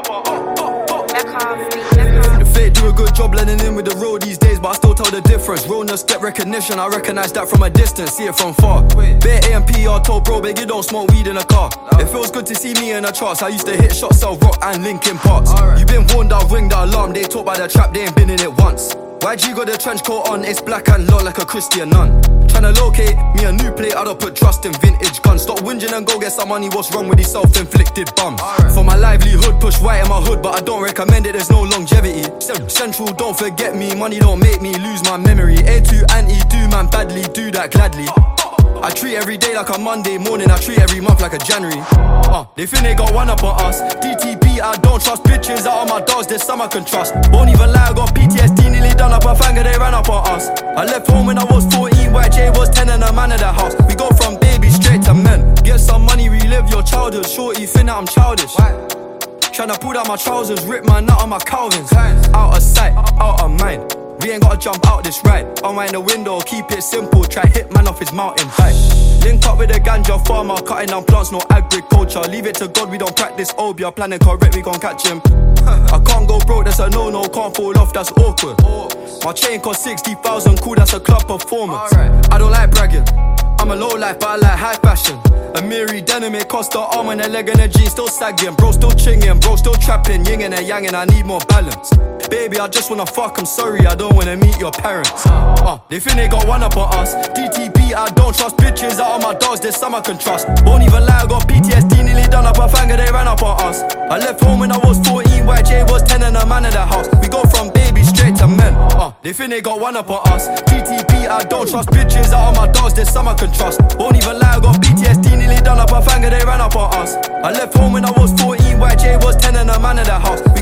Got oh, oh, oh, fake do a good job blending in with the road these days, but I still tell the difference. Realness, step recognition, I recognize that from a distance, see it from far. Bare amp and PR told bro, big, you don't smoke weed in a car. It feels good to see me in the charts. I used to hit shots, sell rock and Linkin parts. You been warned, I ring the alarm. They talk by the trap, they ain't been in it once. YG got the trench coat on, it's black and low like a Christian nun. Tryna locate me a new plate, I don't put trust in vintage guns. Stop whinging and go get some money, what's wrong with these self inflicted bums? For my livelihood, push white in my hood, but I don't recommend it, there's no longevity. Central, don't forget me, money don't make me lose my memory. A2 anti, do man badly, do that gladly. I treat every day like a Monday morning, I treat every month like a January. Uh, they think they got one up on us. DTP, I don't trust bitches out of my dogs, there's some I can trust. Won't even lie, I got PTSD, nearly done up a they ran up on us. I left home when I was 14, YJ was 10 and a man of the house. We go from baby straight to men. Get some money, relive your childhood. Shorty, think that I'm childish. Tryna pull down my trousers, rip my nut on my Calvins. Out of sight, out of mind. We ain't gotta jump out this ride. Unwind the window, keep it simple. Try hit man off his mountain bike. Link up with a ganja farmer, cutting down plants, no agriculture. Leave it to God, we don't practice obeah. Planning correct, we gon' catch him. I can't go broke, that's a no no. Can't fall off, that's awkward. My chain cost 60,000, cool, that's a club performance. I don't like bragging. I'm a low life, but I like high fashion. Amiri denim, it cost the arm and a leg and a jean, still sagging. Bro, still chinging, bro, still trapping. Yin and a yang, and I need more balance. Baby, I just wanna fuck, I'm sorry, I don't wanna meet your parents. Uh, they think they got one up on us. DTP, I don't trust bitches out of my dogs, there's some I can trust. Won't even lie, I got PTSD, nearly done up a finger, they ran up on us. I left home when I was house. We go from baby straight to men. Uh, they think they got one up on us. TTP, I don't trust bitches out of my dogs. There's some I can trust. Won't even lie, I got PTSD nearly done up a finger. They ran up on us. I left home when I was 14. YJ was 10 and a man in the house. We